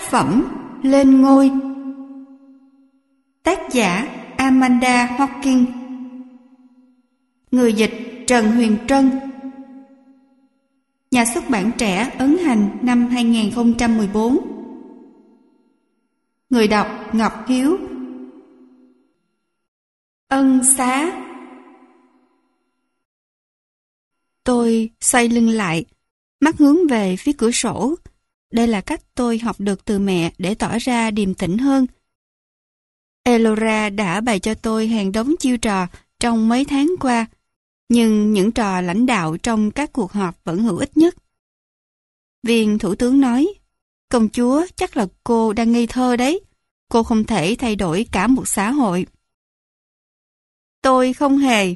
Tác phẩm Lên ngôi. Tác giả Amanda Hawking. Người dịch Trần Huyền Trân. Nhà xuất bản trẻ ấn hành năm 2014 Người đọc Ngọc Hiếu. Ân xá. Tôi xoay lưng lại, mắt hướng về phía cửa sổ, đây là cách tôi học được từ mẹ để tỏ ra điềm tĩnh hơn. Elora đã bày cho tôi hàng đống chiêu trò trong mấy tháng qua, nhưng những trò lãnh đạo trong các cuộc họp vẫn hữu ích nhất. Viên thủ tướng nói, công chúa chắc là cô đang ngây thơ đấy, cô không thể thay đổi cả một xã hội. Tôi không hề.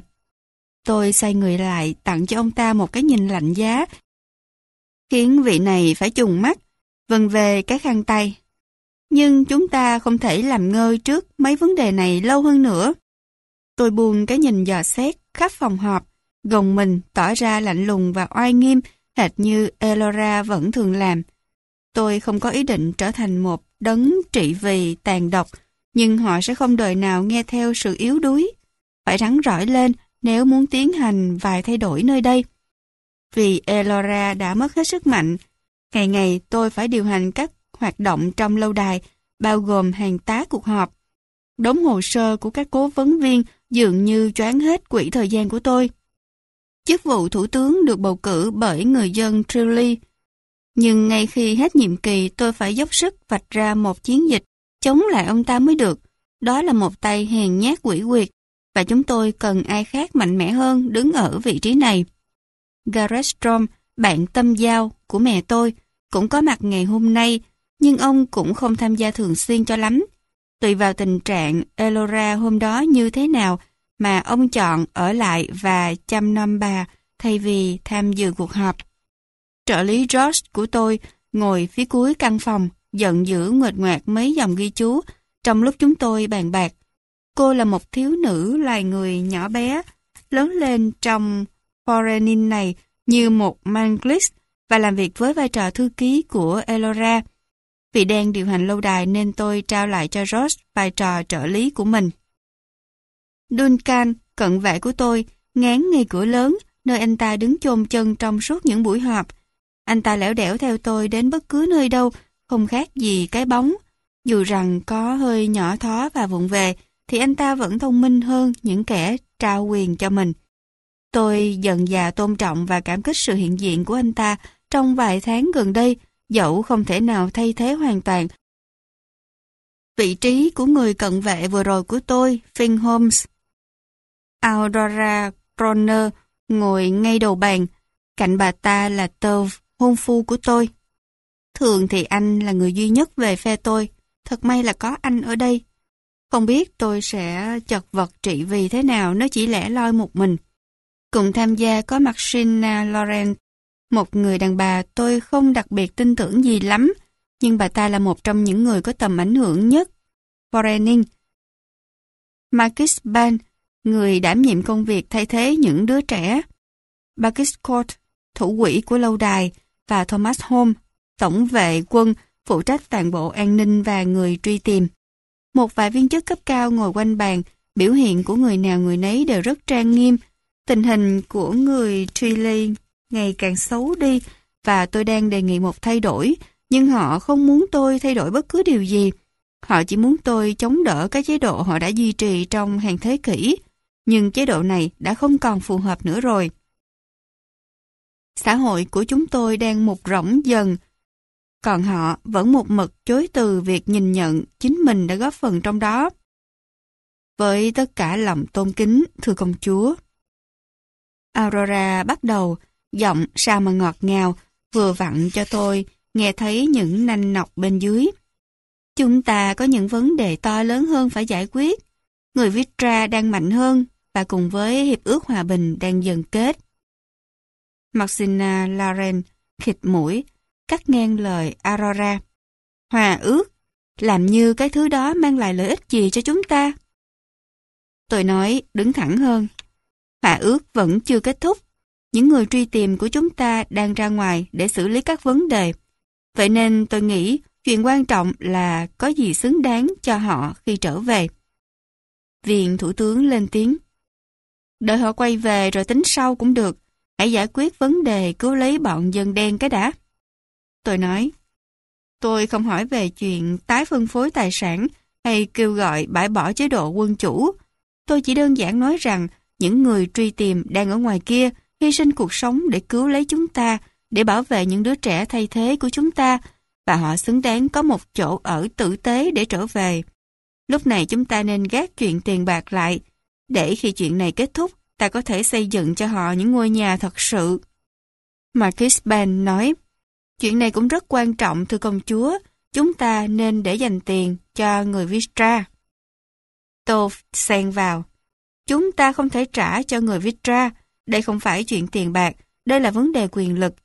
Tôi xoay người lại tặng cho ông ta một cái nhìn lạnh giá, khiến vị này phải trùng mắt vần về cái khăn tay. Nhưng chúng ta không thể làm ngơ trước mấy vấn đề này lâu hơn nữa. Tôi buông cái nhìn dò xét khắp phòng họp, gồng mình tỏ ra lạnh lùng và oai nghiêm hệt như Elora vẫn thường làm. Tôi không có ý định trở thành một đấng trị vì tàn độc, nhưng họ sẽ không đời nào nghe theo sự yếu đuối. Phải rắn rỏi lên nếu muốn tiến hành vài thay đổi nơi đây. Vì Elora đã mất hết sức mạnh, Ngày ngày tôi phải điều hành các hoạt động trong lâu đài, bao gồm hàng tá cuộc họp. Đống hồ sơ của các cố vấn viên dường như choán hết quỹ thời gian của tôi. Chức vụ thủ tướng được bầu cử bởi người dân Trilly. Nhưng ngay khi hết nhiệm kỳ tôi phải dốc sức vạch ra một chiến dịch chống lại ông ta mới được. Đó là một tay hèn nhát quỷ quyệt và chúng tôi cần ai khác mạnh mẽ hơn đứng ở vị trí này. Gareth Strom, bạn tâm giao của mẹ tôi, cũng có mặt ngày hôm nay, nhưng ông cũng không tham gia thường xuyên cho lắm. Tùy vào tình trạng Elora hôm đó như thế nào mà ông chọn ở lại và chăm nom bà thay vì tham dự cuộc họp. Trợ lý George của tôi ngồi phía cuối căn phòng, giận dữ nguệt ngoạc mấy dòng ghi chú trong lúc chúng tôi bàn bạc. Cô là một thiếu nữ loài người nhỏ bé, lớn lên trong Forenin này như một Manglis và làm việc với vai trò thư ký của Elora. Vì đang điều hành lâu đài nên tôi trao lại cho Ross vai trò trợ lý của mình. Duncan, cận vệ của tôi, ngán ngay cửa lớn, nơi anh ta đứng chôn chân trong suốt những buổi họp. Anh ta lẻo đẻo theo tôi đến bất cứ nơi đâu, không khác gì cái bóng. Dù rằng có hơi nhỏ thó và vụng về, thì anh ta vẫn thông minh hơn những kẻ trao quyền cho mình. Tôi dần già tôn trọng và cảm kích sự hiện diện của anh ta trong vài tháng gần đây, dẫu không thể nào thay thế hoàn toàn. Vị trí của người cận vệ vừa rồi của tôi, Finn Holmes. Aurora Croner ngồi ngay đầu bàn, cạnh bà ta là Tove, hôn phu của tôi. Thường thì anh là người duy nhất về phe tôi, thật may là có anh ở đây. Không biết tôi sẽ chật vật trị vì thế nào nếu chỉ lẻ loi một mình. Cùng tham gia có mặt Shina Laurent, một người đàn bà tôi không đặc biệt tin tưởng gì lắm, nhưng bà ta là một trong những người có tầm ảnh hưởng nhất. Forening Marcus Ban, người đảm nhiệm công việc thay thế những đứa trẻ. Marcus Court, thủ quỹ của lâu đài, và Thomas Home, tổng vệ quân, phụ trách toàn bộ an ninh và người truy tìm. Một vài viên chức cấp cao ngồi quanh bàn, biểu hiện của người nào người nấy đều rất trang nghiêm. Tình hình của người Trilly ngày càng xấu đi và tôi đang đề nghị một thay đổi, nhưng họ không muốn tôi thay đổi bất cứ điều gì. Họ chỉ muốn tôi chống đỡ cái chế độ họ đã duy trì trong hàng thế kỷ, nhưng chế độ này đã không còn phù hợp nữa rồi. Xã hội của chúng tôi đang mục rỗng dần, còn họ vẫn một mực chối từ việc nhìn nhận chính mình đã góp phần trong đó. Với tất cả lòng tôn kính, thưa công chúa. Aurora bắt đầu giọng sao mà ngọt ngào, vừa vặn cho tôi nghe thấy những nanh nọc bên dưới. Chúng ta có những vấn đề to lớn hơn phải giải quyết. Người Vitra đang mạnh hơn và cùng với Hiệp ước Hòa Bình đang dần kết. Maxina Lauren khịt mũi, cắt ngang lời Aurora. Hòa ước, làm như cái thứ đó mang lại lợi ích gì cho chúng ta? Tôi nói đứng thẳng hơn. Hòa ước vẫn chưa kết thúc những người truy tìm của chúng ta đang ra ngoài để xử lý các vấn đề. Vậy nên tôi nghĩ Chuyện quan trọng là có gì xứng đáng cho họ khi trở về. Viện thủ tướng lên tiếng. Đợi họ quay về rồi tính sau cũng được. Hãy giải quyết vấn đề cứu lấy bọn dân đen cái đã. Tôi nói, tôi không hỏi về chuyện tái phân phối tài sản hay kêu gọi bãi bỏ chế độ quân chủ. Tôi chỉ đơn giản nói rằng những người truy tìm đang ở ngoài kia hy sinh cuộc sống để cứu lấy chúng ta, để bảo vệ những đứa trẻ thay thế của chúng ta và họ xứng đáng có một chỗ ở tử tế để trở về. Lúc này chúng ta nên gác chuyện tiền bạc lại, để khi chuyện này kết thúc, ta có thể xây dựng cho họ những ngôi nhà thật sự. Marcus Ben nói, chuyện này cũng rất quan trọng thưa công chúa, chúng ta nên để dành tiền cho người Vistra. Tove xen vào, chúng ta không thể trả cho người Vistra, đây không phải chuyện tiền bạc, đây là vấn đề quyền lực.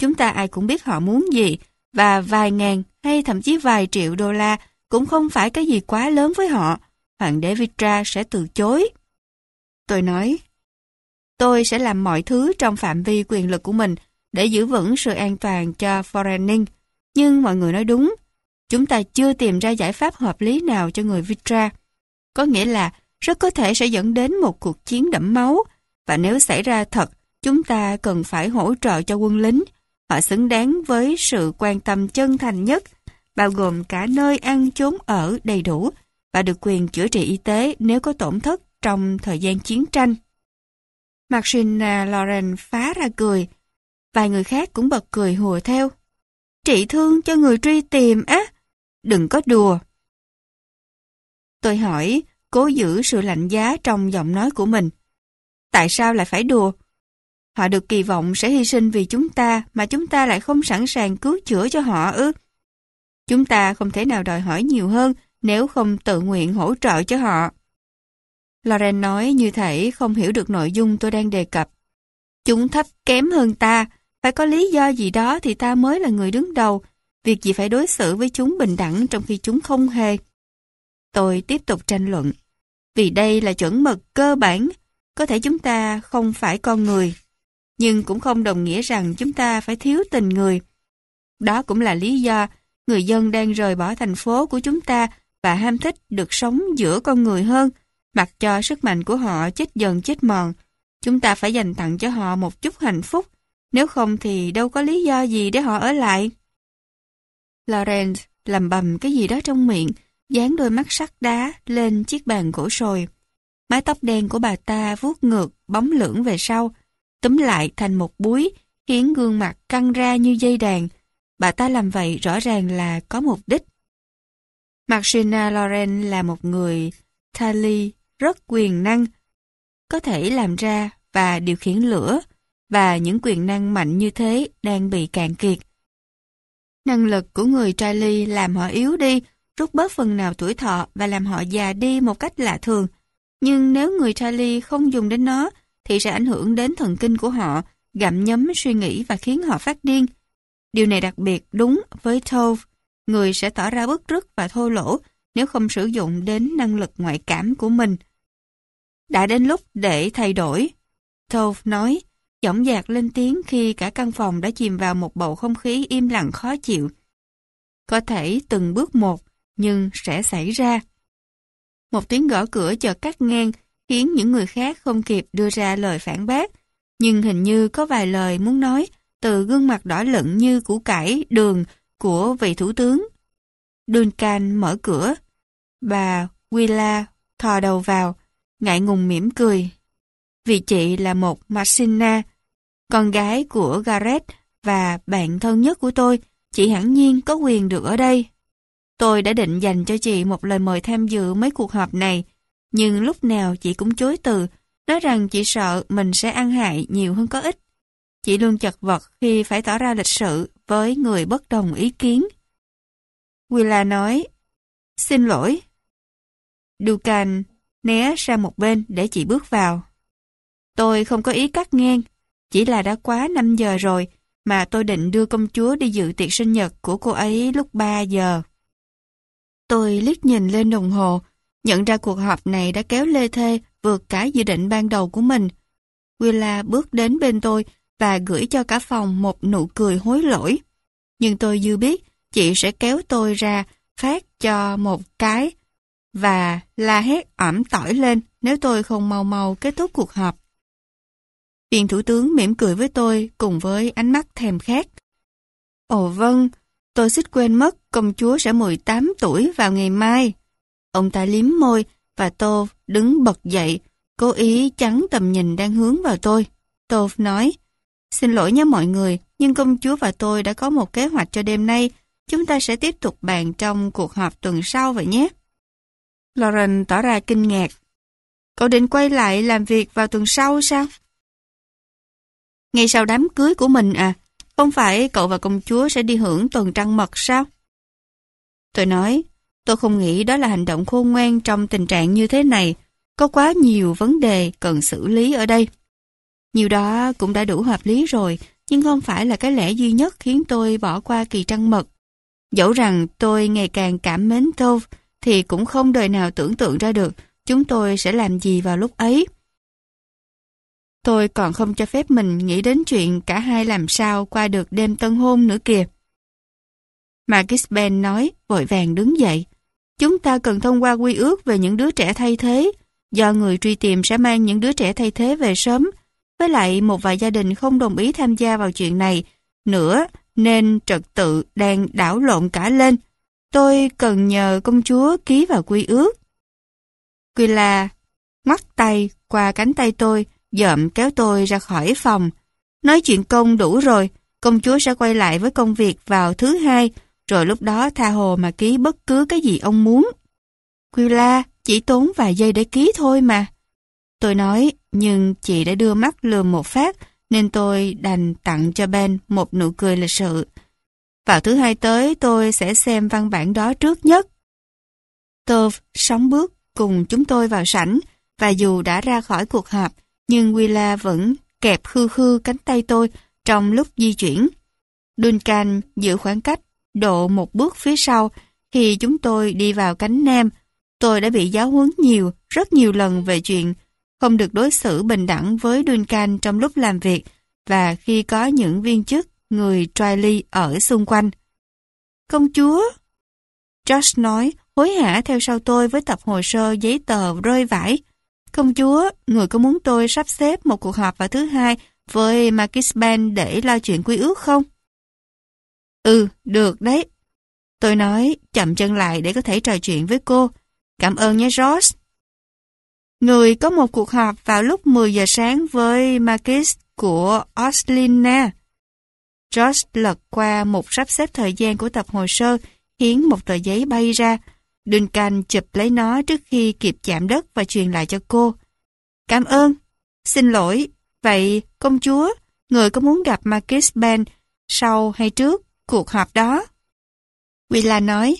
Chúng ta ai cũng biết họ muốn gì, và vài ngàn hay thậm chí vài triệu đô la cũng không phải cái gì quá lớn với họ. Hoàng đế Vitra sẽ từ chối. Tôi nói, tôi sẽ làm mọi thứ trong phạm vi quyền lực của mình để giữ vững sự an toàn cho Foreigning. Nhưng mọi người nói đúng, chúng ta chưa tìm ra giải pháp hợp lý nào cho người Vitra. Có nghĩa là rất có thể sẽ dẫn đến một cuộc chiến đẫm máu và nếu xảy ra thật, chúng ta cần phải hỗ trợ cho quân lính. Họ xứng đáng với sự quan tâm chân thành nhất, bao gồm cả nơi ăn chốn ở đầy đủ và được quyền chữa trị y tế nếu có tổn thất trong thời gian chiến tranh. Marcina à, Lauren phá ra cười. Vài người khác cũng bật cười hùa theo. Trị thương cho người truy tìm á. Đừng có đùa. Tôi hỏi, cố giữ sự lạnh giá trong giọng nói của mình. Tại sao lại phải đùa? Họ được kỳ vọng sẽ hy sinh vì chúng ta mà chúng ta lại không sẵn sàng cứu chữa cho họ ư. Chúng ta không thể nào đòi hỏi nhiều hơn nếu không tự nguyện hỗ trợ cho họ. Loren nói như thể không hiểu được nội dung tôi đang đề cập. Chúng thấp kém hơn ta, phải có lý do gì đó thì ta mới là người đứng đầu, việc gì phải đối xử với chúng bình đẳng trong khi chúng không hề. Tôi tiếp tục tranh luận. Vì đây là chuẩn mực cơ bản, có thể chúng ta không phải con người, nhưng cũng không đồng nghĩa rằng chúng ta phải thiếu tình người. Đó cũng là lý do người dân đang rời bỏ thành phố của chúng ta và ham thích được sống giữa con người hơn, mặc cho sức mạnh của họ chết dần chết mòn. Chúng ta phải dành tặng cho họ một chút hạnh phúc, nếu không thì đâu có lý do gì để họ ở lại. Lawrence làm bầm cái gì đó trong miệng, dán đôi mắt sắt đá lên chiếc bàn gỗ sồi. Mái tóc đen của bà ta vuốt ngược, bóng lưỡng về sau, túm lại thành một búi, khiến gương mặt căng ra như dây đàn. Bà ta làm vậy rõ ràng là có mục đích. Maxina Loren là một người Thali rất quyền năng, có thể làm ra và điều khiển lửa, và những quyền năng mạnh như thế đang bị cạn kiệt. Năng lực của người Charlie làm họ yếu đi, rút bớt phần nào tuổi thọ và làm họ già đi một cách lạ thường. Nhưng nếu người Charlie không dùng đến nó, thì sẽ ảnh hưởng đến thần kinh của họ, gặm nhấm suy nghĩ và khiến họ phát điên. Điều này đặc biệt đúng với Tove, người sẽ tỏ ra bức rứt và thô lỗ nếu không sử dụng đến năng lực ngoại cảm của mình. Đã đến lúc để thay đổi. Tove nói, giọng dạc lên tiếng khi cả căn phòng đã chìm vào một bầu không khí im lặng khó chịu. Có thể từng bước một, nhưng sẽ xảy ra. Một tiếng gõ cửa chợt cắt ngang, khiến những người khác không kịp đưa ra lời phản bác. Nhưng hình như có vài lời muốn nói từ gương mặt đỏ lựng như củ cải đường của vị thủ tướng. Duncan mở cửa. Bà Willa thò đầu vào, ngại ngùng mỉm cười. Vì chị là một Marcina, con gái của Gareth và bạn thân nhất của tôi, chị hẳn nhiên có quyền được ở đây. Tôi đã định dành cho chị một lời mời tham dự mấy cuộc họp này, nhưng lúc nào chị cũng chối từ, nói rằng chị sợ mình sẽ ăn hại nhiều hơn có ích. Chị luôn chật vật khi phải tỏ ra lịch sự với người bất đồng ý kiến. Willa nói, xin lỗi. dukan né sang một bên để chị bước vào. Tôi không có ý cắt ngang, chỉ là đã quá 5 giờ rồi mà tôi định đưa công chúa đi dự tiệc sinh nhật của cô ấy lúc 3 giờ. Tôi liếc nhìn lên đồng hồ, nhận ra cuộc họp này đã kéo lê thê vượt cả dự định ban đầu của mình. Willa bước đến bên tôi và gửi cho cả phòng một nụ cười hối lỗi. Nhưng tôi dư biết chị sẽ kéo tôi ra, phát cho một cái và la hét ẩm tỏi lên nếu tôi không mau mau kết thúc cuộc họp. Viên thủ tướng mỉm cười với tôi cùng với ánh mắt thèm khát. Ồ vâng, tôi xích quên mất công chúa sẽ 18 tuổi vào ngày mai. Ông ta liếm môi và Tô đứng bật dậy, cố ý chắn tầm nhìn đang hướng vào tôi. Tô nói, xin lỗi nhé mọi người, nhưng công chúa và tôi đã có một kế hoạch cho đêm nay. Chúng ta sẽ tiếp tục bàn trong cuộc họp tuần sau vậy nhé. Lauren tỏ ra kinh ngạc. Cậu định quay lại làm việc vào tuần sau sao? Ngay sau đám cưới của mình à, không phải cậu và công chúa sẽ đi hưởng tuần trăng mật sao? Tôi nói, tôi không nghĩ đó là hành động khôn ngoan trong tình trạng như thế này. Có quá nhiều vấn đề cần xử lý ở đây. Nhiều đó cũng đã đủ hợp lý rồi, nhưng không phải là cái lẽ duy nhất khiến tôi bỏ qua kỳ trăng mật. Dẫu rằng tôi ngày càng cảm mến Tove, thì cũng không đời nào tưởng tượng ra được chúng tôi sẽ làm gì vào lúc ấy. Tôi còn không cho phép mình nghĩ đến chuyện cả hai làm sao qua được đêm tân hôn nữa kìa. Marcus Ben nói, vội vàng đứng dậy. Chúng ta cần thông qua quy ước về những đứa trẻ thay thế, do người truy tìm sẽ mang những đứa trẻ thay thế về sớm. Với lại một vài gia đình không đồng ý tham gia vào chuyện này, nữa nên trật tự đang đảo lộn cả lên. Tôi cần nhờ công chúa ký vào quy ước. Quy la ngoắt tay qua cánh tay tôi, dợm kéo tôi ra khỏi phòng. Nói chuyện công đủ rồi, công chúa sẽ quay lại với công việc vào thứ hai, rồi lúc đó tha hồ mà ký bất cứ cái gì ông muốn. Quy la, chỉ tốn vài giây để ký thôi mà. Tôi nói, nhưng chị đã đưa mắt lườm một phát, nên tôi đành tặng cho Ben một nụ cười lịch sự. Vào thứ hai tới tôi sẽ xem văn bản đó trước nhất. Tove sóng bước cùng chúng tôi vào sảnh và dù đã ra khỏi cuộc họp nhưng Willa vẫn kẹp khư khư cánh tay tôi trong lúc di chuyển. Duncan giữ khoảng cách độ một bước phía sau khi chúng tôi đi vào cánh nam. Tôi đã bị giáo huấn nhiều, rất nhiều lần về chuyện không được đối xử bình đẳng với Duncan trong lúc làm việc và khi có những viên chức người Triley ở xung quanh. Công chúa! Josh nói, hối hả theo sau tôi với tập hồ sơ giấy tờ rơi vải. Công chúa, người có muốn tôi sắp xếp một cuộc họp vào thứ hai với Marquis Ben để lo chuyện quy ước không? Ừ, được đấy. Tôi nói, chậm chân lại để có thể trò chuyện với cô. Cảm ơn nhé Ross. Người có một cuộc họp vào lúc 10 giờ sáng với Marquis của Oslina. George lật qua một sắp xếp thời gian của tập hồ sơ, khiến một tờ giấy bay ra. Duncan chụp lấy nó trước khi kịp chạm đất và truyền lại cho cô. Cảm ơn. Xin lỗi. Vậy, công chúa, người có muốn gặp Marcus Ben sau hay trước cuộc họp đó? Willa nói,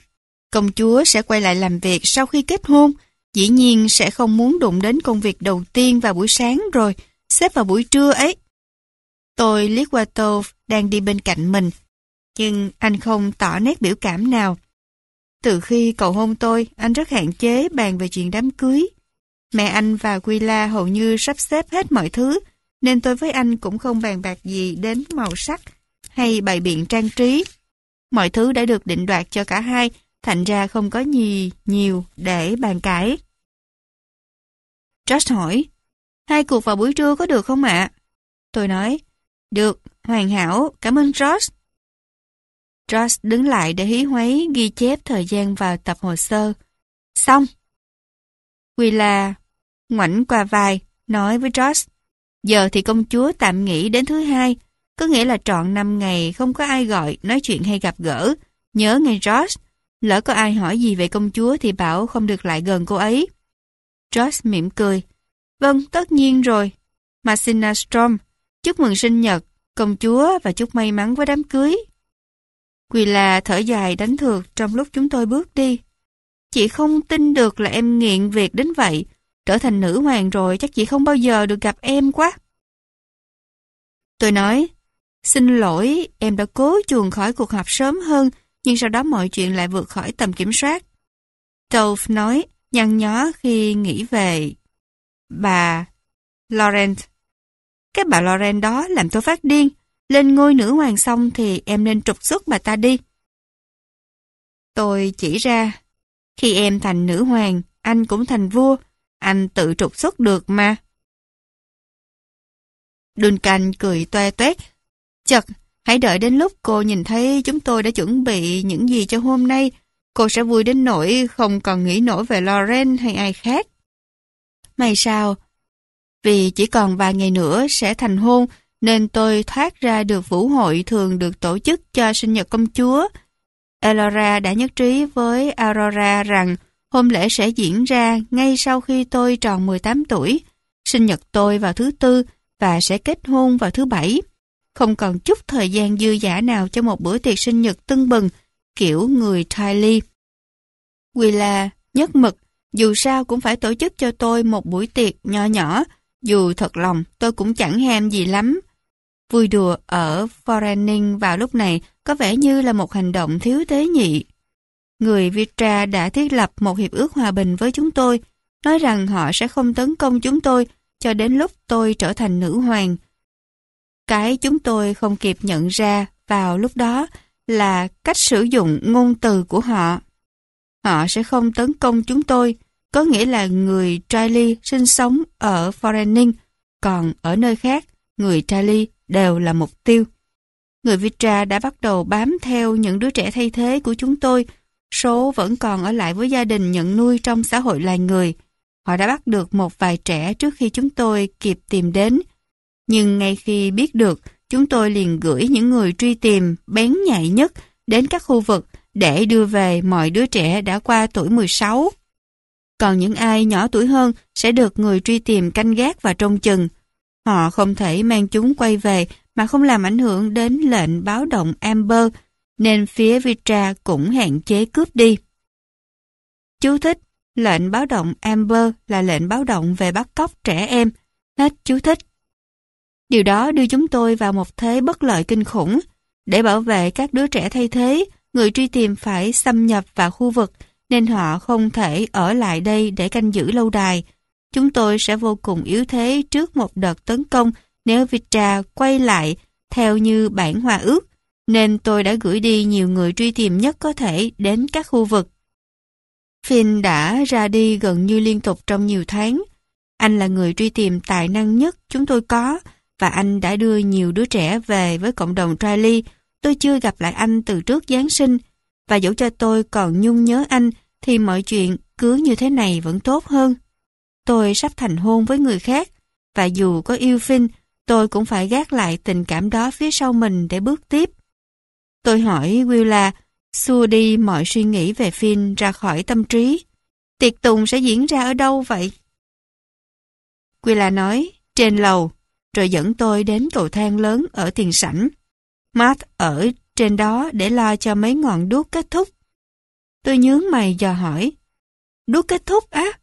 công chúa sẽ quay lại làm việc sau khi kết hôn. Dĩ nhiên sẽ không muốn đụng đến công việc đầu tiên vào buổi sáng rồi, xếp vào buổi trưa ấy. Tôi liếc qua Tove đang đi bên cạnh mình, nhưng anh không tỏ nét biểu cảm nào. Từ khi cầu hôn tôi, anh rất hạn chế bàn về chuyện đám cưới. Mẹ anh và quila hầu như sắp xếp hết mọi thứ, nên tôi với anh cũng không bàn bạc gì đến màu sắc hay bày biện trang trí. Mọi thứ đã được định đoạt cho cả hai, thành ra không có gì nhiều để bàn cãi. Josh hỏi, hai cuộc vào buổi trưa có được không ạ? Tôi nói, được, hoàn hảo, cảm ơn Josh. Josh đứng lại để hí hoáy ghi chép thời gian vào tập hồ sơ. Xong. Willa ngoảnh qua vai, nói với Josh. Giờ thì công chúa tạm nghỉ đến thứ hai, có nghĩa là trọn 5 ngày không có ai gọi, nói chuyện hay gặp gỡ. Nhớ nghe Josh, lỡ có ai hỏi gì về công chúa thì bảo không được lại gần cô ấy. Josh mỉm cười. Vâng, tất nhiên rồi. Marcina à, Strom. chúc mừng sinh nhật, công chúa và chúc may mắn với đám cưới. Quỳ là thở dài đánh thược trong lúc chúng tôi bước đi. Chị không tin được là em nghiện việc đến vậy. Trở thành nữ hoàng rồi chắc chị không bao giờ được gặp em quá. Tôi nói, xin lỗi, em đã cố chuồn khỏi cuộc họp sớm hơn, nhưng sau đó mọi chuyện lại vượt khỏi tầm kiểm soát. Tove nói, nhăn nhó khi nghĩ về bà Laurent. Cái bà laurent đó làm tôi phát điên. Lên ngôi nữ hoàng xong thì em nên trục xuất bà ta đi. Tôi chỉ ra, khi em thành nữ hoàng, anh cũng thành vua, anh tự trục xuất được mà. Duncan cười toe toét. Chật, hãy đợi đến lúc cô nhìn thấy chúng tôi đã chuẩn bị những gì cho hôm nay, cô sẽ vui đến nỗi không còn nghĩ nổi về Lauren hay ai khác. May sao? Vì chỉ còn vài ngày nữa sẽ thành hôn, nên tôi thoát ra được vũ hội thường được tổ chức cho sinh nhật công chúa. Elora đã nhất trí với Aurora rằng hôn lễ sẽ diễn ra ngay sau khi tôi tròn 18 tuổi. Sinh nhật tôi vào thứ tư và sẽ kết hôn vào thứ bảy. Không còn chút thời gian dư giả nào cho một bữa tiệc sinh nhật tưng bừng, kiểu người Tylee. Willa nhất mực, dù sao cũng phải tổ chức cho tôi một buổi tiệc nhỏ nhỏ, dù thật lòng tôi cũng chẳng ham gì lắm. Vui đùa ở Forening vào lúc này có vẻ như là một hành động thiếu tế nhị. Người Vitra đã thiết lập một hiệp ước hòa bình với chúng tôi, nói rằng họ sẽ không tấn công chúng tôi cho đến lúc tôi trở thành nữ hoàng. Cái chúng tôi không kịp nhận ra vào lúc đó là cách sử dụng ngôn từ của họ. Họ sẽ không tấn công chúng tôi, có nghĩa là người Charlie sinh sống ở Forening, còn ở nơi khác, người Charlie đều là mục tiêu. Người Vitra đã bắt đầu bám theo những đứa trẻ thay thế của chúng tôi, số vẫn còn ở lại với gia đình nhận nuôi trong xã hội loài người. Họ đã bắt được một vài trẻ trước khi chúng tôi kịp tìm đến. Nhưng ngay khi biết được, chúng tôi liền gửi những người truy tìm bén nhạy nhất đến các khu vực để đưa về mọi đứa trẻ đã qua tuổi 16. Còn những ai nhỏ tuổi hơn sẽ được người truy tìm canh gác và trông chừng. Họ không thể mang chúng quay về mà không làm ảnh hưởng đến lệnh báo động Amber, nên phía Vitra cũng hạn chế cướp đi. Chú thích, lệnh báo động Amber là lệnh báo động về bắt cóc trẻ em. Hết chú thích. Điều đó đưa chúng tôi vào một thế bất lợi kinh khủng. Để bảo vệ các đứa trẻ thay thế, người truy tìm phải xâm nhập vào khu vực, nên họ không thể ở lại đây để canh giữ lâu đài. Chúng tôi sẽ vô cùng yếu thế trước một đợt tấn công nếu Vitra quay lại theo như bản hòa ước, nên tôi đã gửi đi nhiều người truy tìm nhất có thể đến các khu vực. Finn đã ra đi gần như liên tục trong nhiều tháng. Anh là người truy tìm tài năng nhất chúng tôi có, và anh đã đưa nhiều đứa trẻ về với cộng đồng Triley. Tôi chưa gặp lại anh từ trước Giáng sinh, và dẫu cho tôi còn nhung nhớ anh, thì mọi chuyện cứ như thế này vẫn tốt hơn. Tôi sắp thành hôn với người khác, và dù có yêu Vinh, tôi cũng phải gác lại tình cảm đó phía sau mình để bước tiếp. Tôi hỏi Willa, xua đi mọi suy nghĩ về Finn ra khỏi tâm trí. Tiệc tùng sẽ diễn ra ở đâu vậy? Willa nói, trên lầu, rồi dẫn tôi đến cầu thang lớn ở tiền sảnh. Matt ở trên đó để lo cho mấy ngọn đuốc kết thúc. Tôi nhướng mày dò hỏi, đuốc kết thúc á?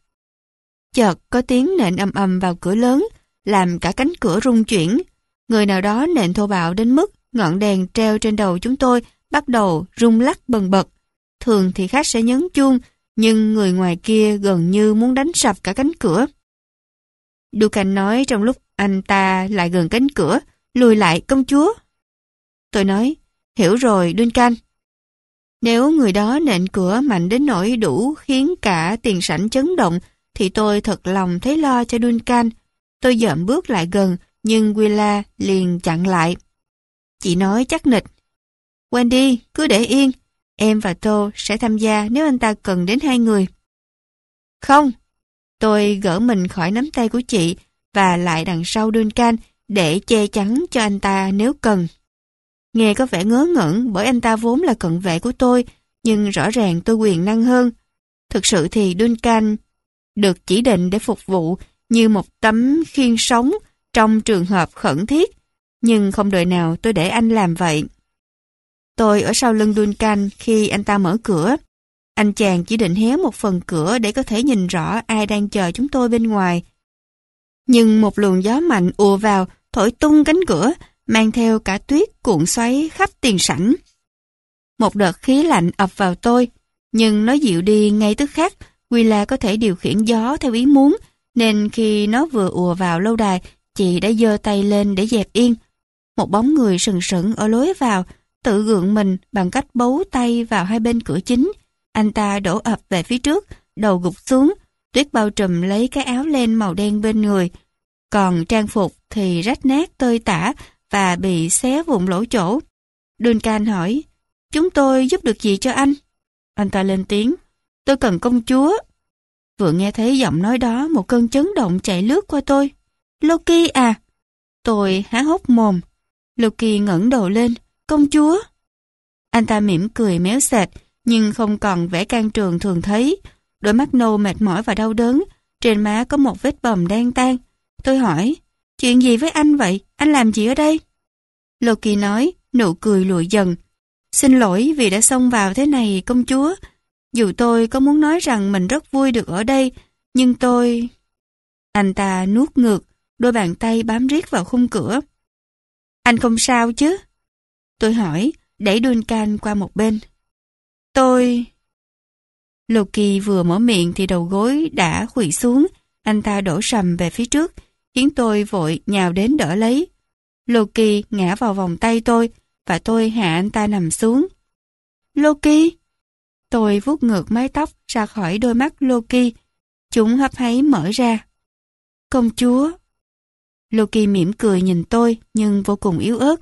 Chợt có tiếng nện ầm ầm vào cửa lớn, làm cả cánh cửa rung chuyển. Người nào đó nện thô bạo đến mức ngọn đèn treo trên đầu chúng tôi bắt đầu rung lắc bần bật. Thường thì khách sẽ nhấn chuông, nhưng người ngoài kia gần như muốn đánh sập cả cánh cửa. Dukan nói trong lúc anh ta lại gần cánh cửa, lùi lại công chúa. Tôi nói, hiểu rồi Duncan. Nếu người đó nện cửa mạnh đến nỗi đủ khiến cả tiền sảnh chấn động, thì tôi thật lòng thấy lo cho Duncan. Tôi dợm bước lại gần, nhưng Willa liền chặn lại. Chị nói chắc nịch. Wendy, cứ để yên. Em và Tô sẽ tham gia nếu anh ta cần đến hai người. Không. Tôi gỡ mình khỏi nắm tay của chị và lại đằng sau Duncan để che chắn cho anh ta nếu cần. Nghe có vẻ ngớ ngẩn bởi anh ta vốn là cận vệ của tôi, nhưng rõ ràng tôi quyền năng hơn. Thực sự thì Duncan được chỉ định để phục vụ như một tấm khiên sống trong trường hợp khẩn thiết, nhưng không đợi nào tôi để anh làm vậy. Tôi ở sau lưng Duncan khi anh ta mở cửa. Anh chàng chỉ định hé một phần cửa để có thể nhìn rõ ai đang chờ chúng tôi bên ngoài. Nhưng một luồng gió mạnh ùa vào, thổi tung cánh cửa, mang theo cả tuyết cuộn xoáy khắp tiền sảnh. Một đợt khí lạnh ập vào tôi, nhưng nó dịu đi ngay tức khắc, Willa có thể điều khiển gió theo ý muốn, nên khi nó vừa ùa vào lâu đài, chị đã giơ tay lên để dẹp yên. Một bóng người sừng sững ở lối vào, tự gượng mình bằng cách bấu tay vào hai bên cửa chính, Anh ta đổ ập về phía trước, đầu gục xuống, tuyết bao trùm lấy cái áo len màu đen bên người. Còn trang phục thì rách nát tơi tả và bị xé vụn lỗ chỗ. Duncan hỏi, chúng tôi giúp được gì cho anh? Anh ta lên tiếng, tôi cần công chúa. Vừa nghe thấy giọng nói đó, một cơn chấn động chạy lướt qua tôi. Loki à? Tôi há hốc mồm. Loki ngẩng đầu lên, công chúa. Anh ta mỉm cười méo sệt, nhưng không còn vẻ can trường thường thấy. Đôi mắt nâu mệt mỏi và đau đớn, trên má có một vết bầm đen tan. Tôi hỏi, chuyện gì với anh vậy? Anh làm gì ở đây? Loki nói, nụ cười lụi dần. Xin lỗi vì đã xông vào thế này, công chúa. Dù tôi có muốn nói rằng mình rất vui được ở đây, nhưng tôi... Anh ta nuốt ngược, đôi bàn tay bám riết vào khung cửa. Anh không sao chứ? Tôi hỏi, đẩy Duncan qua một bên. Tôi... Loki vừa mở miệng thì đầu gối đã khuỵu xuống, anh ta đổ sầm về phía trước, khiến tôi vội nhào đến đỡ lấy. Loki ngã vào vòng tay tôi và tôi hạ anh ta nằm xuống. Loki! Tôi vuốt ngược mái tóc ra khỏi đôi mắt Loki. Chúng hấp háy mở ra. Công chúa! Loki mỉm cười nhìn tôi nhưng vô cùng yếu ớt.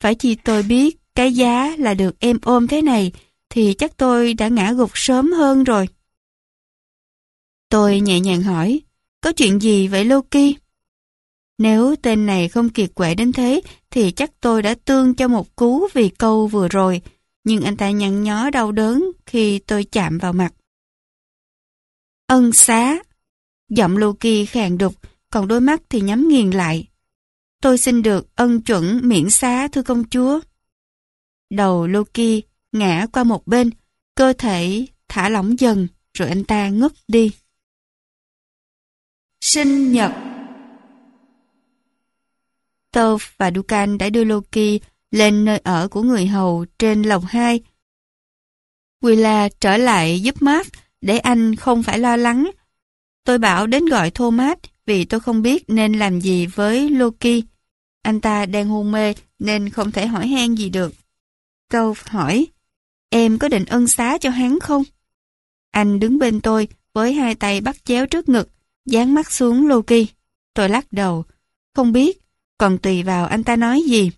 Phải chi tôi biết cái giá là được em ôm thế này thì chắc tôi đã ngã gục sớm hơn rồi. Tôi nhẹ nhàng hỏi, có chuyện gì vậy Loki? Nếu tên này không kiệt quệ đến thế thì chắc tôi đã tương cho một cú vì câu vừa rồi, nhưng anh ta nhăn nhó đau đớn khi tôi chạm vào mặt. Ân xá. Giọng Loki khàn đục, còn đôi mắt thì nhắm nghiền lại. Tôi xin được ân chuẩn miễn xá thưa công chúa. Đầu Loki ngã qua một bên, cơ thể thả lỏng dần, rồi anh ta ngất đi. Sinh nhật Toph và Dukan đã đưa Loki lên nơi ở của người hầu trên lầu 2. Willa trở lại giúp Matt để anh không phải lo lắng. Tôi bảo đến gọi Thomas vì tôi không biết nên làm gì với Loki. Anh ta đang hôn mê nên không thể hỏi han gì được. Câu hỏi, em có định ân xá cho hắn không? Anh đứng bên tôi với hai tay bắt chéo trước ngực, dán mắt xuống Loki. Tôi lắc đầu, không biết, còn tùy vào anh ta nói gì.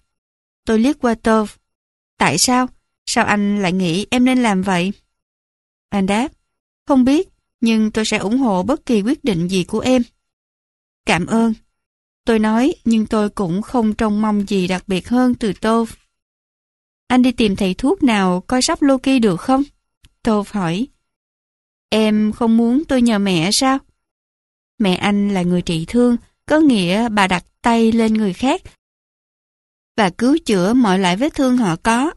Tôi liếc qua Tov. Tại sao? Sao anh lại nghĩ em nên làm vậy? Anh đáp, không biết, nhưng tôi sẽ ủng hộ bất kỳ quyết định gì của em. Cảm ơn. Tôi nói, nhưng tôi cũng không trông mong gì đặc biệt hơn từ Tov. Anh đi tìm thầy thuốc nào coi sắp Loki được không? Tov hỏi. Em không muốn tôi nhờ mẹ sao? Mẹ anh là người trị thương, có nghĩa bà đặt tay lên người khác và cứu chữa mọi loại vết thương họ có.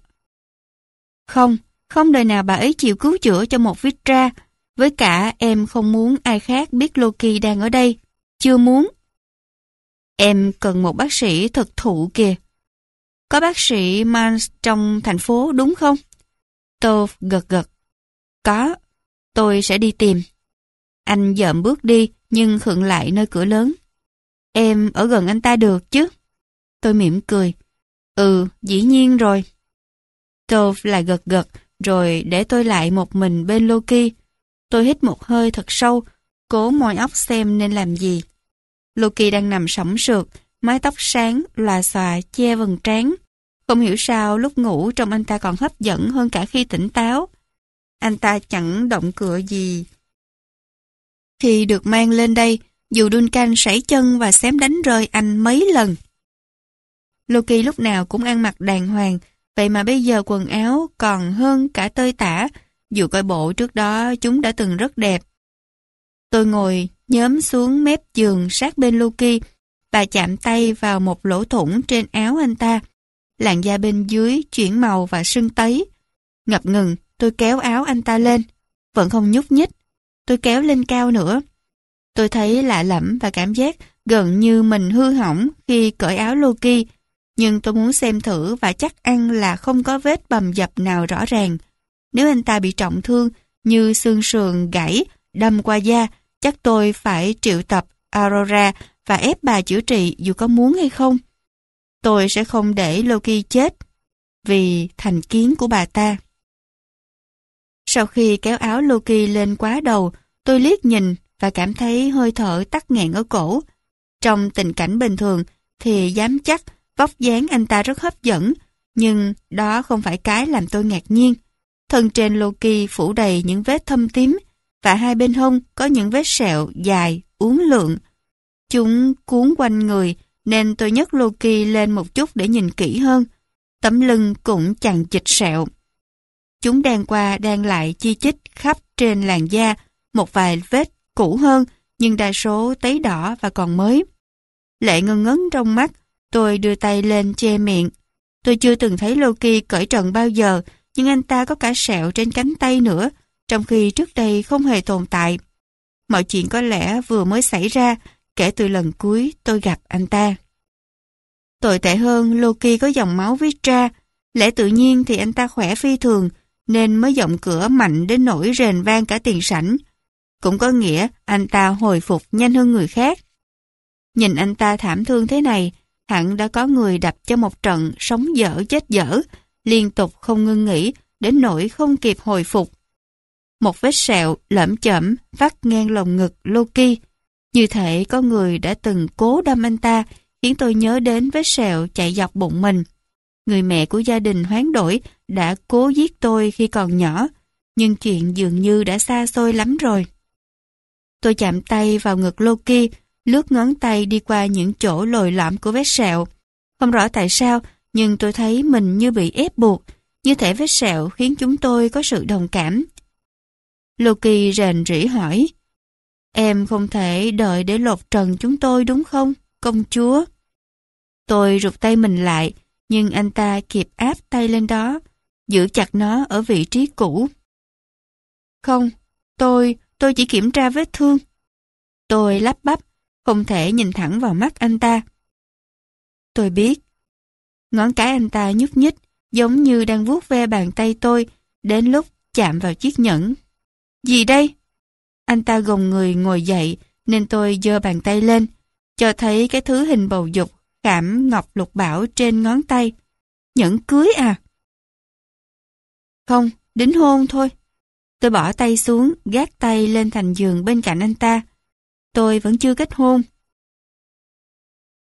Không, không đời nào bà ấy chịu cứu chữa cho một Vitra, với cả em không muốn ai khác biết Loki đang ở đây, chưa muốn. Em cần một bác sĩ thực thụ kìa. Có bác sĩ Mans trong thành phố đúng không? Tov gật gật. Có, tôi sẽ đi tìm. Anh dợm bước đi nhưng khựng lại nơi cửa lớn. Em ở gần anh ta được chứ? Tôi mỉm cười. Ừ, dĩ nhiên rồi. Tove lại gật gật, rồi để tôi lại một mình bên Loki. Tôi hít một hơi thật sâu, cố mỏi óc xem nên làm gì. Loki đang nằm sẫm sượt, mái tóc sáng, lòa xòa, che vầng trán. Không hiểu sao lúc ngủ trong anh ta còn hấp dẫn hơn cả khi tỉnh táo. Anh ta chẳng động cựa gì. Khi được mang lên đây, dù Duncan sảy chân và xém đánh rơi anh mấy lần. Loki lúc nào cũng ăn mặc đàng hoàng, vậy mà bây giờ quần áo còn hơn cả tơi tả, dù coi bộ trước đó chúng đã từng rất đẹp. Tôi ngồi nhóm xuống mép giường sát bên Loki và chạm tay vào một lỗ thủng trên áo anh ta. Làn da bên dưới chuyển màu và sưng tấy. Ngập ngừng, tôi kéo áo anh ta lên. Vẫn không nhúc nhích. Tôi kéo lên cao nữa. Tôi thấy lạ lẫm và cảm giác gần như mình hư hỏng khi cởi áo Loki nhưng tôi muốn xem thử và chắc ăn là không có vết bầm dập nào rõ ràng. Nếu anh ta bị trọng thương như xương sườn gãy, đâm qua da, chắc tôi phải triệu tập Aurora và ép bà chữa trị dù có muốn hay không. Tôi sẽ không để Loki chết vì thành kiến của bà ta. Sau khi kéo áo Loki lên quá đầu, tôi liếc nhìn và cảm thấy hơi thở tắc nghẹn ở cổ. Trong tình cảnh bình thường thì dám chắc vóc dáng anh ta rất hấp dẫn, nhưng đó không phải cái làm tôi ngạc nhiên. Thân trên Loki phủ đầy những vết thâm tím và hai bên hông có những vết sẹo dài, uốn lượn. Chúng cuốn quanh người nên tôi nhấc Loki lên một chút để nhìn kỹ hơn. Tấm lưng cũng chằng chịch sẹo. Chúng đang qua đang lại chi chít khắp trên làn da, một vài vết cũ hơn nhưng đa số tấy đỏ và còn mới. Lệ ngân ngấn trong mắt, tôi đưa tay lên che miệng. Tôi chưa từng thấy Loki cởi trần bao giờ, nhưng anh ta có cả sẹo trên cánh tay nữa, trong khi trước đây không hề tồn tại. Mọi chuyện có lẽ vừa mới xảy ra kể từ lần cuối tôi gặp anh ta. Tồi tệ hơn, Loki có dòng máu Vitra, lẽ tự nhiên thì anh ta khỏe phi thường, nên mới giọng cửa mạnh đến nỗi rền vang cả tiền sảnh. Cũng có nghĩa anh ta hồi phục nhanh hơn người khác. Nhìn anh ta thảm thương thế này, hẳn đã có người đập cho một trận sống dở chết dở, liên tục không ngưng nghỉ, đến nỗi không kịp hồi phục. Một vết sẹo lẫm chẩm vắt ngang lồng ngực Loki. Như thể có người đã từng cố đâm anh ta, khiến tôi nhớ đến vết sẹo chạy dọc bụng mình. Người mẹ của gia đình hoán đổi đã cố giết tôi khi còn nhỏ, nhưng chuyện dường như đã xa xôi lắm rồi. Tôi chạm tay vào ngực Loki, lướt ngón tay đi qua những chỗ lồi lõm của vết sẹo. Không rõ tại sao, nhưng tôi thấy mình như bị ép buộc, như thể vết sẹo khiến chúng tôi có sự đồng cảm. Loki rền rỉ hỏi, Em không thể đợi để lột trần chúng tôi đúng không, công chúa? Tôi rụt tay mình lại, nhưng anh ta kịp áp tay lên đó, giữ chặt nó ở vị trí cũ. Không, tôi, tôi chỉ kiểm tra vết thương. Tôi lắp bắp, không thể nhìn thẳng vào mắt anh ta. Tôi biết. Ngón cái anh ta nhúc nhích, giống như đang vuốt ve bàn tay tôi, đến lúc chạm vào chiếc nhẫn. Gì đây? Anh ta gồng người ngồi dậy, nên tôi giơ bàn tay lên, cho thấy cái thứ hình bầu dục khảm ngọc lục bảo trên ngón tay. Nhẫn cưới à? Không, đính hôn thôi. Tôi bỏ tay xuống, gác tay lên thành giường bên cạnh anh ta. Tôi vẫn chưa kết hôn.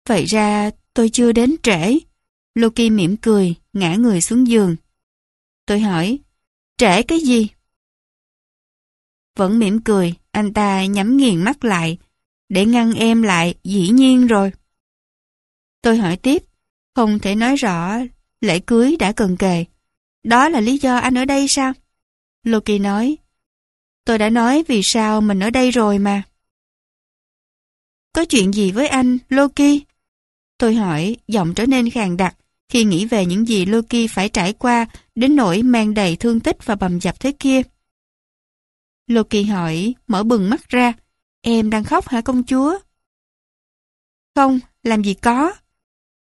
Vậy ra tôi chưa đến trễ. Loki mỉm cười, ngã người xuống giường. Tôi hỏi, trễ cái gì? Vẫn mỉm cười, anh ta nhắm nghiền mắt lại. Để ngăn em lại, dĩ nhiên rồi. Tôi hỏi tiếp, không thể nói rõ lễ cưới đã cần kề. Đó là lý do anh ở đây sao? Loki nói, tôi đã nói vì sao mình ở đây rồi mà. Có chuyện gì với anh, Loki? Tôi hỏi, giọng trở nên khàn đặc khi nghĩ về những gì Loki phải trải qua đến nỗi mang đầy thương tích và bầm dập thế kia. Loki hỏi, mở bừng mắt ra, em đang khóc hả công chúa? Không, làm gì có.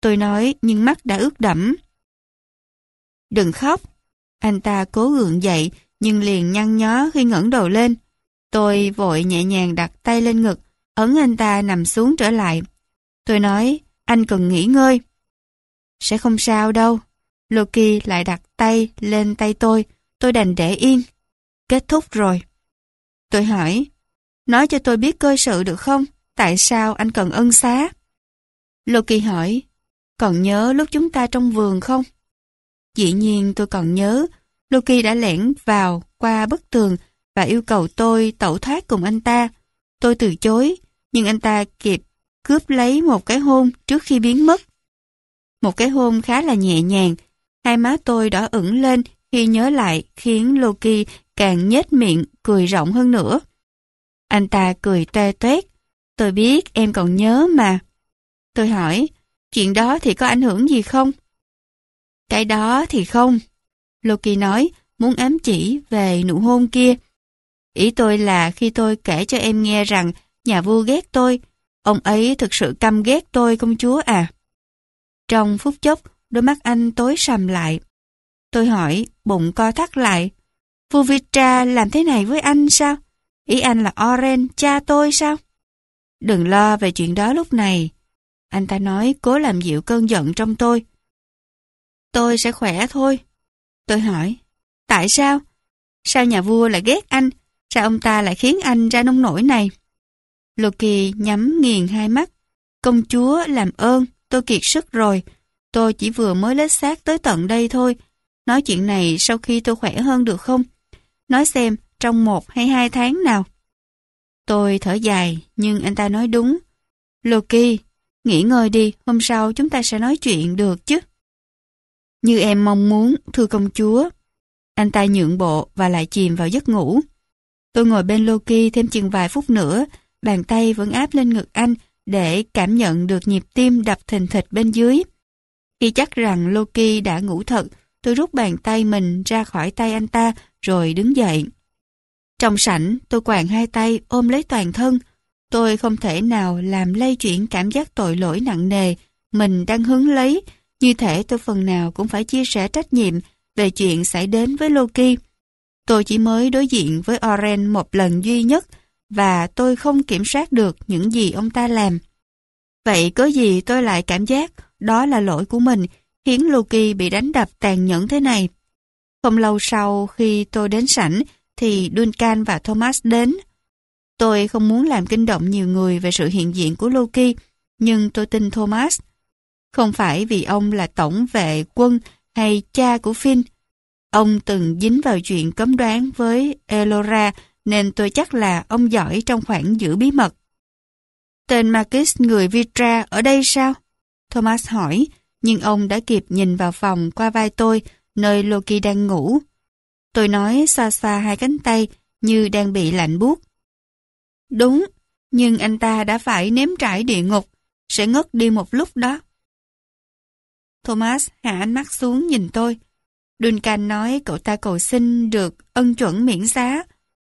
Tôi nói, nhưng mắt đã ướt đẫm. Đừng khóc. Anh ta cố gượng dậy, nhưng liền nhăn nhó khi ngẩng đầu lên. Tôi vội nhẹ nhàng đặt tay lên ngực, ấn anh ta nằm xuống trở lại. Tôi nói, anh cần nghỉ ngơi. Sẽ không sao đâu. Loki lại đặt tay lên tay tôi, tôi đành để yên. Kết thúc rồi. Tôi hỏi, nói cho tôi biết cơ sự được không? Tại sao anh cần ân xá? Loki hỏi, còn nhớ lúc chúng ta trong vườn không? Dĩ nhiên tôi còn nhớ, Loki đã lẻn vào qua bức tường và yêu cầu tôi tẩu thoát cùng anh ta. Tôi từ chối, nhưng anh ta kịp cướp lấy một cái hôn trước khi biến mất. Một cái hôn khá là nhẹ nhàng, hai má tôi đỏ ửng lên khi nhớ lại khiến Loki càng nhếch miệng cười rộng hơn nữa. Anh ta cười toe toét. Tôi biết em còn nhớ mà. Tôi hỏi, chuyện đó thì có ảnh hưởng gì không? Cái đó thì không. Loki nói, muốn ám chỉ về nụ hôn kia. Ý tôi là khi tôi kể cho em nghe rằng nhà vua ghét tôi, ông ấy thực sự căm ghét tôi công chúa à. Trong phút chốc, đôi mắt anh tối sầm lại. Tôi hỏi, bụng co thắt lại. Vua Vitra làm thế này với anh sao? Ý anh là Oren, cha tôi sao? Đừng lo về chuyện đó lúc này. Anh ta nói cố làm dịu cơn giận trong tôi. Tôi sẽ khỏe thôi. Tôi hỏi, tại sao? Sao nhà vua lại ghét anh? Sao ông ta lại khiến anh ra nông nổi này? Loki nhắm nghiền hai mắt. Công chúa làm ơn, tôi kiệt sức rồi. Tôi chỉ vừa mới lết xác tới tận đây thôi. Nói chuyện này sau khi tôi khỏe hơn được không? Nói xem, trong một hay hai tháng nào? Tôi thở dài, nhưng anh ta nói đúng. Loki, nghỉ ngơi đi, hôm sau chúng ta sẽ nói chuyện được chứ. Như em mong muốn, thưa công chúa. Anh ta nhượng bộ và lại chìm vào giấc ngủ. Tôi ngồi bên Loki thêm chừng vài phút nữa, bàn tay vẫn áp lên ngực anh để cảm nhận được nhịp tim đập thình thịch bên dưới. Khi chắc rằng Loki đã ngủ thật, tôi rút bàn tay mình ra khỏi tay anh ta rồi đứng dậy. Trong sảnh, tôi quàng hai tay ôm lấy toàn thân. Tôi không thể nào làm lây chuyển cảm giác tội lỗi nặng nề mình đang hứng lấy, như thể tôi phần nào cũng phải chia sẻ trách nhiệm về chuyện xảy đến với Loki. Tôi chỉ mới đối diện với Oren một lần duy nhất và tôi không kiểm soát được những gì ông ta làm. Vậy có gì tôi lại cảm giác đó là lỗi của mình khiến Loki bị đánh đập tàn nhẫn thế này. Không lâu sau khi tôi đến sảnh thì Duncan và Thomas đến. Tôi không muốn làm kinh động nhiều người về sự hiện diện của Loki, nhưng tôi tin Thomas. Không phải vì ông là tổng vệ quân hay cha của Finn. Ông từng dính vào chuyện cấm đoán với Elora nên tôi chắc là ông giỏi trong khoản giữ bí mật. Tên Marcus người Vitra ở đây sao? Thomas hỏi, nhưng ông đã kịp nhìn vào phòng qua vai tôi, nơi Loki đang ngủ. Tôi nói xoa xoa hai cánh tay như đang bị lạnh buốt. Đúng, nhưng anh ta đã phải nếm trải địa ngục, sẽ ngất đi một lúc đó. Thomas hạ ánh mắt xuống nhìn tôi. Duncan nói cậu ta cầu xin được ân chuẩn miễn giá.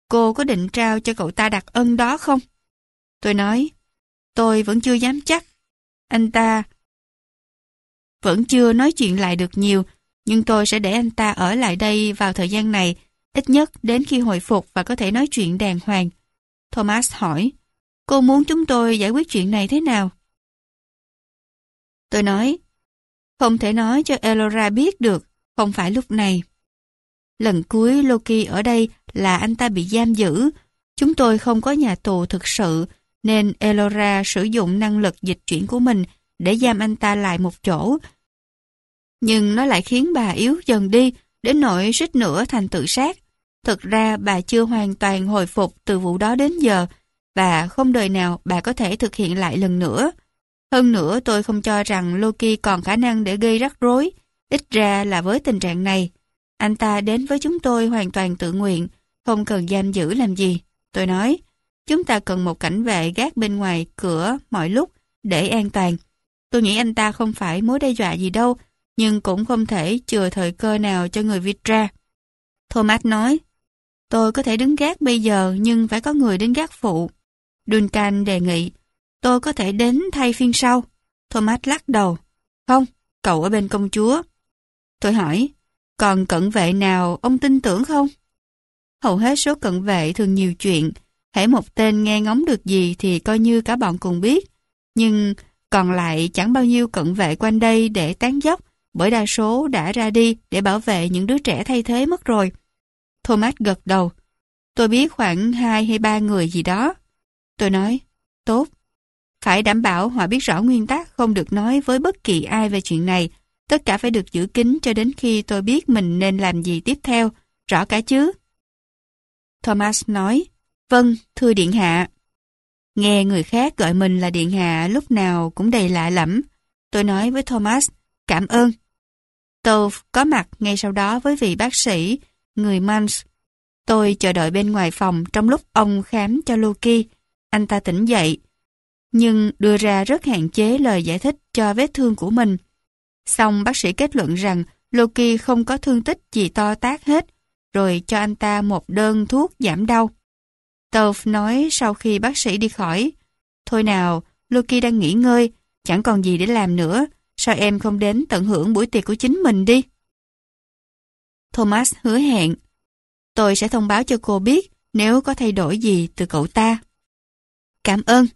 Cô có định trao cho cậu ta đặc ân đó không? Tôi nói, tôi vẫn chưa dám chắc. Anh ta vẫn chưa nói chuyện lại được nhiều, nhưng tôi sẽ để anh ta ở lại đây vào thời gian này, ít nhất đến khi hồi phục và có thể nói chuyện đàng hoàng. Thomas hỏi, cô muốn chúng tôi giải quyết chuyện này thế nào? Tôi nói, không thể nói cho Elora biết được, không phải lúc này. Lần cuối Loki ở đây là anh ta bị giam giữ. Chúng tôi không có nhà tù thực sự, nên Elora sử dụng năng lực dịch chuyển của mình để giam anh ta lại một chỗ. Nhưng nó lại khiến bà yếu dần đi, đến nỗi suýt nữa thành tự sát. Thực ra bà chưa hoàn toàn hồi phục từ vụ đó đến giờ, và không đời nào bà có thể thực hiện lại lần nữa. Hơn nữa tôi không cho rằng Loki còn khả năng để gây rắc rối, ít ra là với tình trạng này. Anh ta đến với chúng tôi hoàn toàn tự nguyện, không cần giam giữ làm gì. Tôi nói, chúng ta cần một cảnh vệ gác bên ngoài cửa mọi lúc để an toàn. Tôi nghĩ anh ta không phải mối đe dọa gì đâu, nhưng cũng không thể chừa thời cơ nào cho người Vitra. Thomas nói, tôi có thể đứng gác bây giờ nhưng phải có người đến gác phụ. Duncan đề nghị, tôi có thể đến thay phiên sau. Thomas lắc đầu, không, cậu ở bên công chúa. Tôi hỏi, còn cận vệ nào ông tin tưởng không? Hầu hết số cận vệ thường nhiều chuyện, hãy một tên nghe ngóng được gì thì coi như cả bọn cùng biết. Nhưng còn lại chẳng bao nhiêu cận vệ quanh đây để tán dốc, bởi đa số đã ra đi để bảo vệ những đứa trẻ thay thế mất rồi. Thomas gật đầu. Tôi biết khoảng hai hay ba người gì đó. Tôi nói, tốt. Phải đảm bảo họ biết rõ nguyên tắc không được nói với bất kỳ ai về chuyện này. Tất cả phải được giữ kín cho đến khi tôi biết mình nên làm gì tiếp theo. Rõ cả chứ? Thomas nói, vâng, thưa Điện Hạ. Nghe người khác gọi mình là Điện Hạ lúc nào cũng đầy lạ lẫm. Tôi nói với Thomas, cảm ơn. Tove có mặt ngay sau đó với vị bác sĩ, người Mans. Tôi chờ đợi bên ngoài phòng trong lúc ông khám cho Loki. Anh ta tỉnh dậy, nhưng đưa ra rất hạn chế lời giải thích cho vết thương của mình. Xong bác sĩ kết luận rằng Loki không có thương tích gì to tác hết, rồi cho anh ta một đơn thuốc giảm đau. Tove nói sau khi bác sĩ đi khỏi, Thôi nào, Loki đang nghỉ ngơi, chẳng còn gì để làm nữa, sao em không đến tận hưởng buổi tiệc của chính mình đi? Thomas hứa hẹn, tôi sẽ thông báo cho cô biết nếu có thay đổi gì từ cậu ta. Cảm ơn.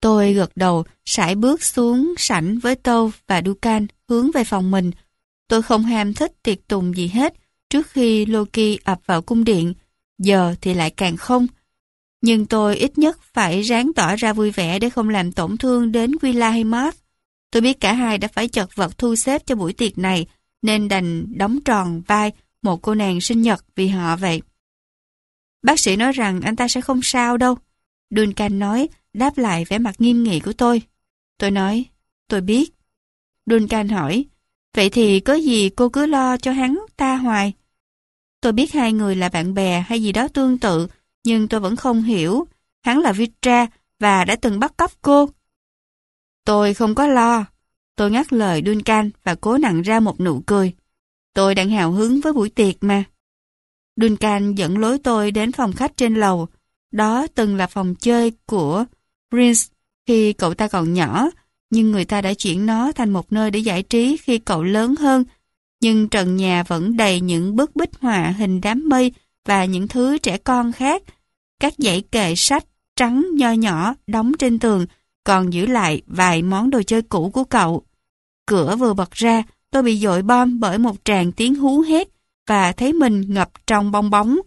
Tôi gật đầu, sải bước xuống sảnh với Tô và Ducan hướng về phòng mình. Tôi không ham thích tiệc tùng gì hết, trước khi Loki ập vào cung điện, giờ thì lại càng không. Nhưng tôi ít nhất phải ráng tỏ ra vui vẻ để không làm tổn thương đến Willa hay Marth. Tôi biết cả hai đã phải chật vật thu xếp cho buổi tiệc này, nên đành đóng tròn vai một cô nàng sinh nhật vì họ vậy. Bác sĩ nói rằng anh ta sẽ không sao đâu. Duncan nói, đáp lại vẻ mặt nghiêm nghị của tôi. Tôi nói, tôi biết. Duncan hỏi, vậy thì có gì cô cứ lo cho hắn ta hoài? Tôi biết hai người là bạn bè hay gì đó tương tự, nhưng tôi vẫn không hiểu. Hắn là Vitra và đã từng bắt cóc cô. Tôi không có lo. Tôi ngắt lời Duncan và cố nặng ra một nụ cười. Tôi đang hào hứng với buổi tiệc mà. Duncan dẫn lối tôi đến phòng khách trên lầu. Đó từng là phòng chơi của Prince khi cậu ta còn nhỏ, nhưng người ta đã chuyển nó thành một nơi để giải trí khi cậu lớn hơn. Nhưng trần nhà vẫn đầy những bức bích họa hình đám mây và những thứ trẻ con khác. Các dãy kệ sách trắng nho nhỏ đóng trên tường còn giữ lại vài món đồ chơi cũ của cậu. Cửa vừa bật ra, tôi bị dội bom bởi một tràng tiếng hú hét và thấy mình ngập trong bong bóng.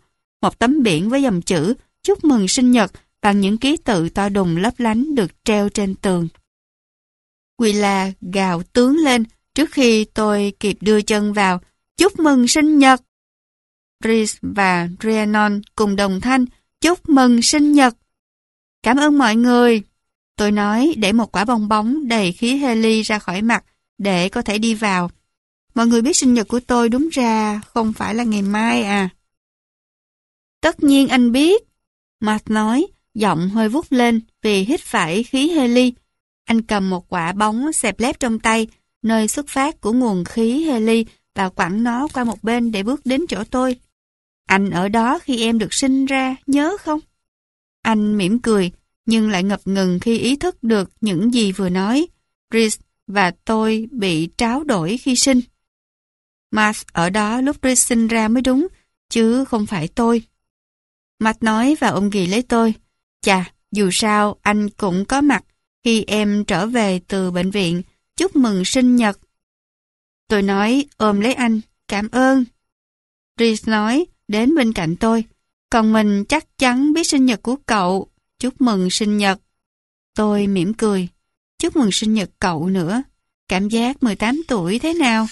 Một tấm biển với dòng chữ chúc mừng sinh nhật bằng những ký tự to đùng lấp lánh được treo trên tường. Quỳ là gào tướng lên trước khi tôi kịp đưa chân vào. Chúc mừng sinh nhật! Rhys và Rhiannon cùng đồng thanh chúc mừng sinh nhật. Cảm ơn mọi người. Tôi nói để một quả bong bóng đầy khí heli ra khỏi mặt để có thể đi vào. Mọi người biết sinh nhật của tôi đúng ra không phải là ngày mai à. Tất nhiên anh biết. Matt nói, giọng hơi vút lên vì hít phải khí heli. Anh cầm một quả bóng xẹp lép trong tay, nơi xuất phát của nguồn khí heli và quẳng nó qua một bên để bước đến chỗ tôi. Anh ở đó khi em được sinh ra, nhớ không? Anh mỉm cười, nhưng lại ngập ngừng khi ý thức được những gì vừa nói. Chris và tôi bị tráo đổi khi sinh. Matt ở đó lúc Chris sinh ra mới đúng, chứ không phải tôi. Matt nói và ôm ghì lấy tôi. Chà, dù sao anh cũng có mặt khi em trở về từ bệnh viện. Chúc mừng sinh nhật. Tôi nói ôm lấy anh, cảm ơn. Rhys nói đến bên cạnh tôi. Còn mình chắc chắn biết sinh nhật của cậu. Chúc mừng sinh nhật. Tôi mỉm cười. Chúc mừng sinh nhật cậu nữa. Cảm giác 18 tuổi thế nào?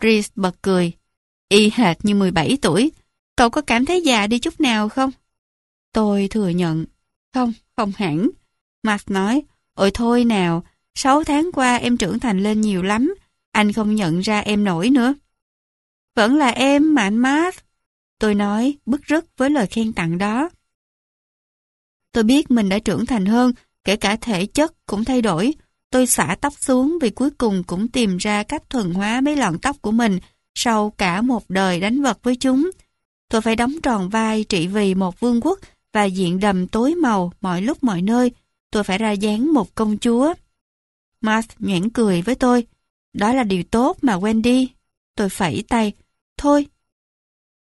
Reese bật cười. Y hệt như 17 tuổi. Cậu có cảm thấy già đi chút nào không? Tôi thừa nhận. Không, không hẳn. Matt nói, ôi thôi nào, 6 tháng qua em trưởng thành lên nhiều lắm. Anh không nhận ra em nổi nữa. Vẫn là em mà anh Marv. Tôi nói, bức rứt với lời khen tặng đó. Tôi biết mình đã trưởng thành hơn, kể cả thể chất cũng thay đổi. Tôi xả tóc xuống vì cuối cùng cũng tìm ra cách thuần hóa mấy lọn tóc của mình sau cả một đời đánh vật với chúng. Tôi phải đóng tròn vai trị vì một vương quốc và diện đầm tối màu mọi lúc mọi nơi. Tôi phải ra dáng một công chúa. Mars nhoẻn cười với tôi. Đó là điều tốt mà Wendy. Tôi phẩy tay. Thôi.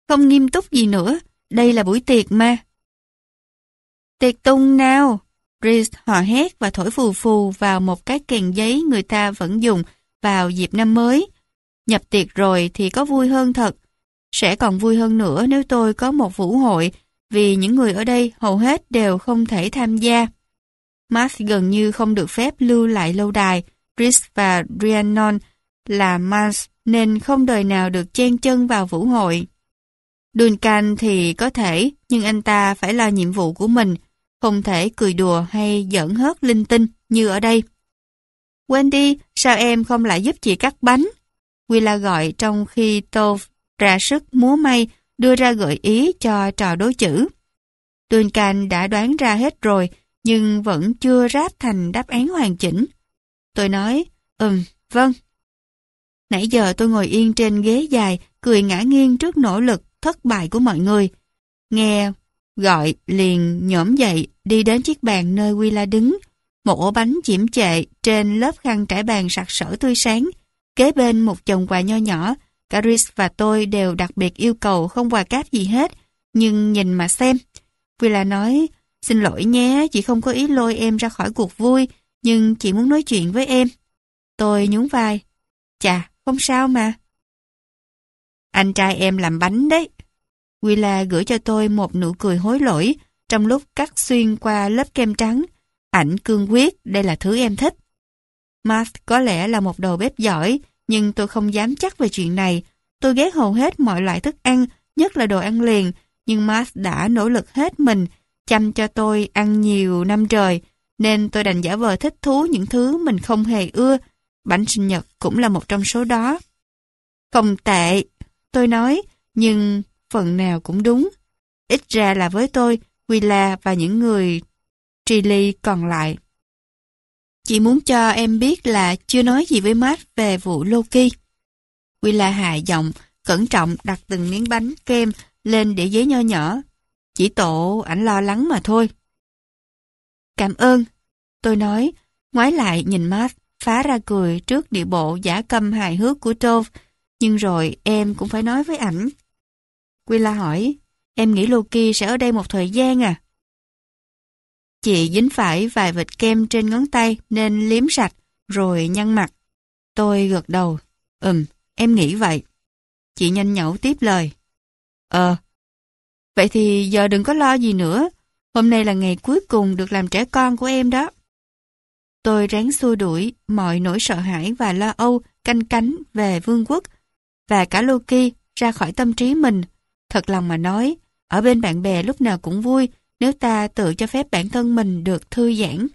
Không nghiêm túc gì nữa. Đây là buổi tiệc mà. Tiệc tung nào! Reese hò hét và thổi phù phù vào một cái kèn giấy người ta vẫn dùng vào dịp năm mới. Nhập tiệc rồi thì có vui hơn thật. Sẽ còn vui hơn nữa nếu tôi có một vũ hội, vì những người ở đây hầu hết đều không thể tham gia. Max gần như không được phép lưu lại lâu đài. Chris và Rhiannon là Mans nên không đời nào được chen chân vào vũ hội. Duncan thì có thể, nhưng anh ta phải lo nhiệm vụ của mình không thể cười đùa hay giỡn hớt linh tinh như ở đây. Wendy, sao em không lại giúp chị cắt bánh? Willa gọi trong khi Tove ra sức múa may đưa ra gợi ý cho trò đối chữ. Duncan đã đoán ra hết rồi nhưng vẫn chưa ráp thành đáp án hoàn chỉnh. Tôi nói, ừm, vâng. Nãy giờ tôi ngồi yên trên ghế dài, cười ngã nghiêng trước nỗ lực thất bại của mọi người. Nghe Gọi liền nhổm dậy đi đến chiếc bàn nơi Willa đứng. Một ổ bánh chiểm chệ trên lớp khăn trải bàn sặc sỡ tươi sáng. Kế bên một chồng quà nho nhỏ. caris và tôi đều đặc biệt yêu cầu không quà cáp gì hết. Nhưng nhìn mà xem. Willa nói, xin lỗi nhé, chị không có ý lôi em ra khỏi cuộc vui, nhưng chị muốn nói chuyện với em. Tôi nhún vai. Chà, không sao mà. Anh trai em làm bánh đấy. Willa gửi cho tôi một nụ cười hối lỗi trong lúc cắt xuyên qua lớp kem trắng. Ảnh cương quyết, đây là thứ em thích. math có lẽ là một đầu bếp giỏi, nhưng tôi không dám chắc về chuyện này. Tôi ghét hầu hết mọi loại thức ăn, nhất là đồ ăn liền, nhưng math đã nỗ lực hết mình, chăm cho tôi ăn nhiều năm trời, nên tôi đành giả vờ thích thú những thứ mình không hề ưa. Bánh sinh nhật cũng là một trong số đó. Không tệ, tôi nói, nhưng phần nào cũng đúng. Ít ra là với tôi, Willa và những người Trilly còn lại. Chị muốn cho em biết là chưa nói gì với Matt về vụ Loki. Willa hạ giọng, cẩn trọng đặt từng miếng bánh kem lên để giấy nho nhỏ. Chỉ tổ ảnh lo lắng mà thôi. Cảm ơn. Tôi nói, ngoái lại nhìn Matt, phá ra cười trước địa bộ giả câm hài hước của Tove. Nhưng rồi em cũng phải nói với ảnh. Willa hỏi, em nghĩ Loki sẽ ở đây một thời gian à? Chị dính phải vài vệt kem trên ngón tay nên liếm sạch, rồi nhăn mặt. Tôi gật đầu. Ừm, em nghĩ vậy. Chị nhanh nhẩu tiếp lời. Ờ. Vậy thì giờ đừng có lo gì nữa. Hôm nay là ngày cuối cùng được làm trẻ con của em đó. Tôi ráng xua đuổi mọi nỗi sợ hãi và lo âu canh cánh về vương quốc và cả Loki ra khỏi tâm trí mình. Thật lòng mà nói, ở bên bạn bè lúc nào cũng vui nếu ta tự cho phép bản thân mình được thư giãn.